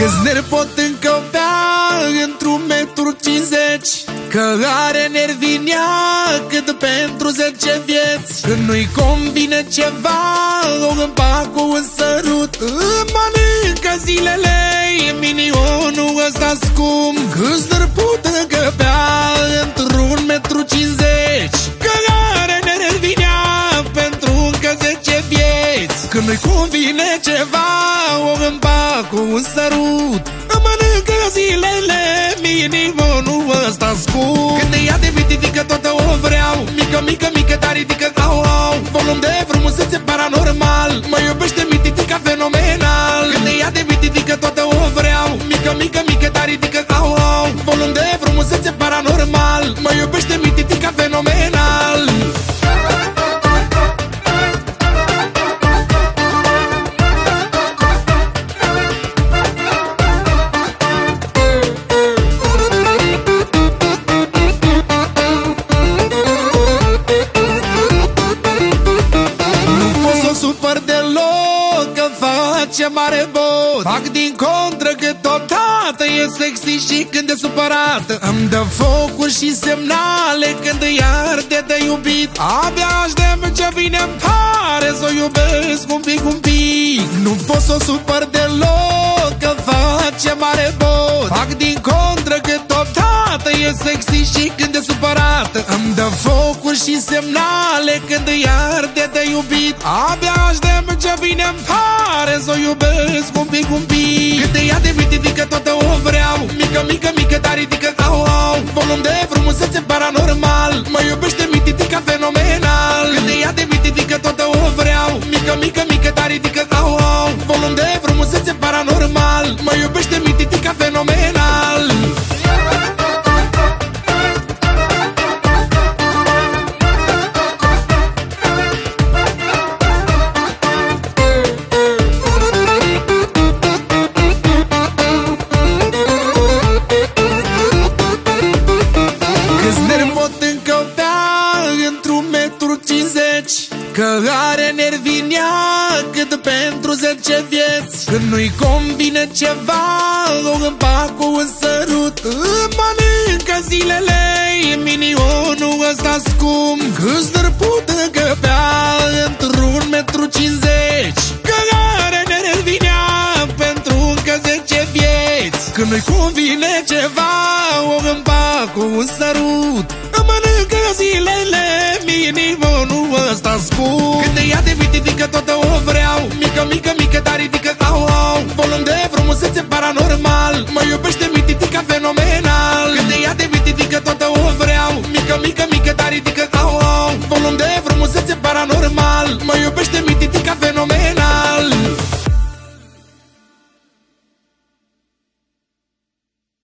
Câșneri pot încăpea într-un metru cincizeci? Că are nervi în ea cât pentru zece vieți. Când nu-i convine ceva, o împac cu un sărut. Îmi mănâncă zilele, minionul ăsta scump. Câșneri pot încăpea Când nu-i convine ceva, o împac cu un sărut. Îmi mănâncă zilele, minionul ăsta scump Când te ia de vititică toată o vreau. Mică, mică, mică, dar ridică au, au. Volum de frumusețe paranormal. Mă iubește mititica fenomenal. Când te ia de vititică toată o vreau. Mică, mică, mică, dar ridică face mare bot. Fac din contră că totodată e sexy și când e supărată Îmi dă focuri și semnale Când îi arde de iubit. Abia aștept ce vine îmi pare Să o iubesc un pic, un pic. Nu pot să o supăr deloc Că face mare bot. Fac din contră că totodată e sexy și când e supărată Îmi dă focuri și semnale Când îi arde de iubit. Abia Să o iubesc un pic, un pic. Când te ia de mitidică toată o vreau. Mică, mică, mică, dar ridică au, au. Volum de frumusețe paranormal. Mă iubește mitidica fenomenal. Când te ia de mitidică toată o vreau. Mică, mică, mică, dar ridică au, au. Volum de frumusețe paranormal. Mă iubește Că are nervi în ea cât pentru zece vieți. Când nu-i convine ceva, o împac cu un sărut. Îmi mănâncă zilele, minionul ăsta scump. Câți nervi pot încăpea într-un metru cincizeci. Că are nervi în ea pentru încă zece vieți. Când nu-i convine ceva, o împac cu un sărut. Îmi mănâncă zilele, minionul ăsta scump. Când te ia de vititică toată o vreau. Mică, mică, mică, dar ridică au, au. Volum de frumusețe paranormal. Mă iubește mititica fenomenal. Când te ia de vititică toată o vreau. Mică, mică, mică, dar ridică au